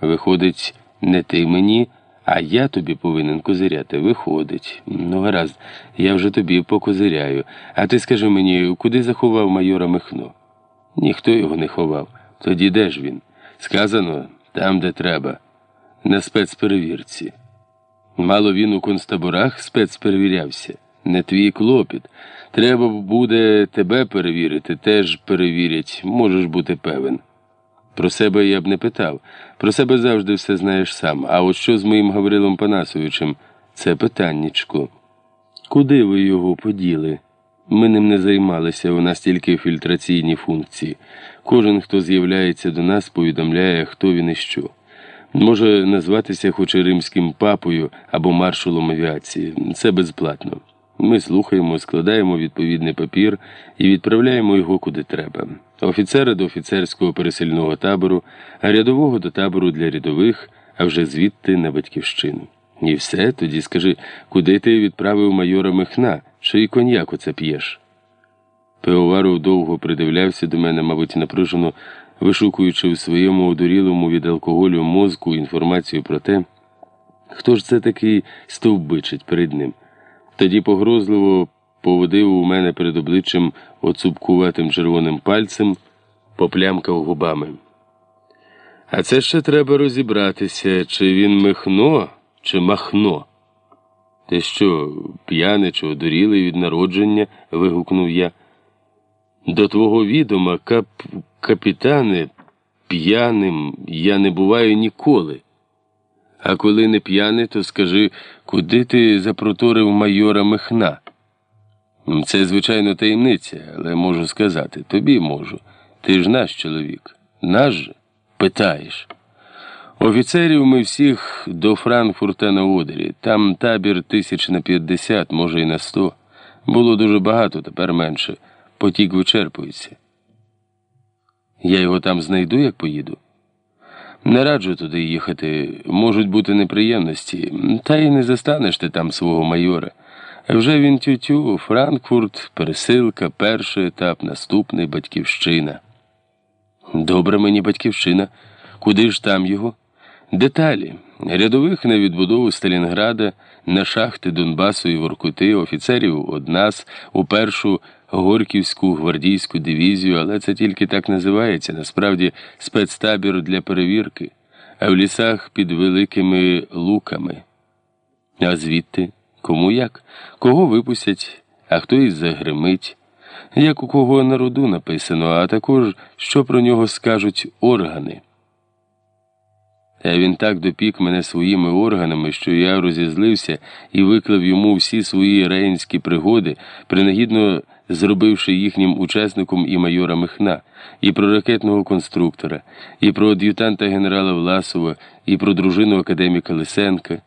Виходить, не ти мені, а я тобі повинен козиряти. Виходить. Ну, гаразд, я вже тобі покозиряю. А ти скажи мені, куди заховав майора Михно? Ніхто його не ховав. Тоді де ж він? Сказано, там, де треба, на спецперевірці. Мало він у концтаборах спецперевірявся. Не твій клопіт. Треба буде тебе перевірити, теж перевірять, можеш бути певен. Про себе я б не питав. Про себе завжди все знаєш сам. А от що з моїм Гаврилом Панасовичем? Це питаннячко. Куди ви його поділи? Ми ним не займалися, у нас тільки фільтраційні функції. Кожен, хто з'являється до нас, повідомляє, хто він і що. Може назватися хоч і римським папою або маршалом авіації. Це безплатно. Ми слухаємо, складаємо відповідний папір і відправляємо його куди треба. Офіцера до офіцерського пересильного табору, а рядового до табору для рядових, а вже звідти на батьківщину. І все, тоді скажи, куди ти відправив майора Михна, чи й коньяк оце п'єш? Пивоваров довго придивлявся до мене, мабуть, напружено, вишукуючи в своєму одурілому від алкоголю мозку інформацію про те, хто ж це такий стовбичить перед ним. Тоді погрозливо поводив у мене перед обличчям оцупкуватим червоним пальцем, поплямкав губами. А це ще треба розібратися, чи він михно, чи махно. Ти що, п'яний чи одурілий від народження? вигукнув я. До твого відома, кап... капітане, п'яним я не буваю ніколи. А коли не п'яний, то скажи, куди ти запроторив майора Михна? Це, звичайно, таємниця, але можу сказати, тобі можу. Ти ж наш чоловік. Наш же? Питаєш. Офіцерів ми всіх до Франкфурта на Одері. Там табір тисяч на п'ятдесят, може і на сто. Було дуже багато, тепер менше. Потік вичерпується. Я його там знайду, як поїду. Не раджу туди їхати, можуть бути неприємності, та й не застанеш ти там свого майора. Вже він тютю, Франкфурт, пересилка, перший етап, наступний батьківщина. Добре мені батьківщина. Куди ж там його? Деталі. Рядових на відбудову Сталінграда, на шахти Донбасу і Воркути, офіцерів од нас у першу Горківську гвардійську дивізію, але це тільки так називається, насправді спецтабір для перевірки, а в лісах під великими луками. А звідти кому як, кого випустять, а хто із загримить, як у кого на роду написано, а також що про нього скажуть органи. Та він так допік мене своїми органами, що я розізлився і виклав йому всі свої рейнські пригоди, принагідно зробивши їхнім учасником і майора Михна, і про ракетного конструктора, і про ад'ютанта генерала Власова, і про дружину академіка Лисенка.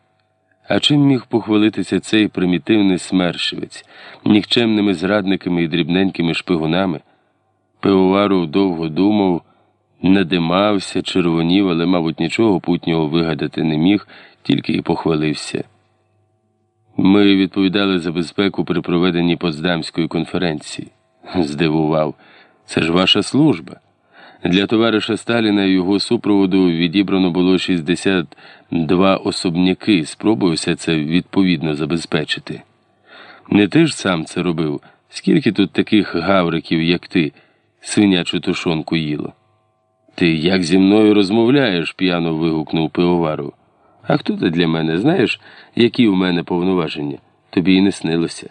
А чим міг похвалитися цей примітивний смершивець, нікчемними зрадниками і дрібненькими шпигунами? Пивоваров довго думав, надимався, червонів, але, мабуть, нічого путнього вигадати не міг, тільки й похвалився. Ми відповідали за безпеку при проведенні Потсдамської конференції. Здивував, це ж ваша служба. Для товариша Сталіна і його супроводу відібрано було 62 особняки. Спробую все це відповідно забезпечити. Не ти ж сам це робив. Скільки тут таких гавриків, як ти, свинячу тушонку їло? Ти як зі мною розмовляєш? п'яно вигукнув пивоваров. А хто ти для мене? Знаєш, які у мене повноваження? Тобі й не снилося.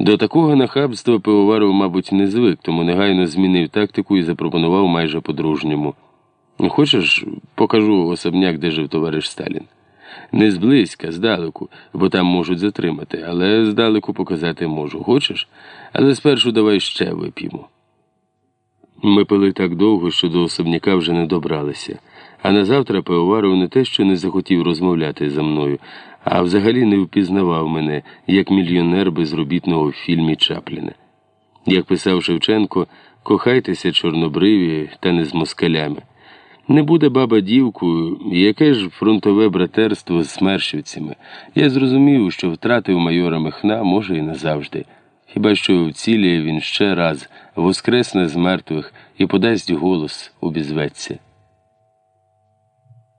До такого нахабства пивоваров, мабуть, не звик, тому негайно змінив тактику і запропонував майже по-дружньому. Хочеш, покажу особняк, де жив товариш Сталін. Не зблизька, здалеку, бо там можуть затримати, але здалеку показати можу. Хочеш? Але спершу давай ще вип'ємо. Ми пили так довго, що до особняка вже не добралися. А на завтра пивоваров не те, що не захотів розмовляти за мною, а взагалі не впізнавав мене як мільйонер безробітного в фільмі Чапліна. Як писав Шевченко, кохайтеся чорнобриві та не з москалями. Не буде баба дівкою, яке ж фронтове братерство з смершівцями. Я зрозумів, що втратив майора Михна, може, і назавжди. Хіба що вціліє він ще раз, воскресне з мертвих і подасть голос, обізветься.